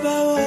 about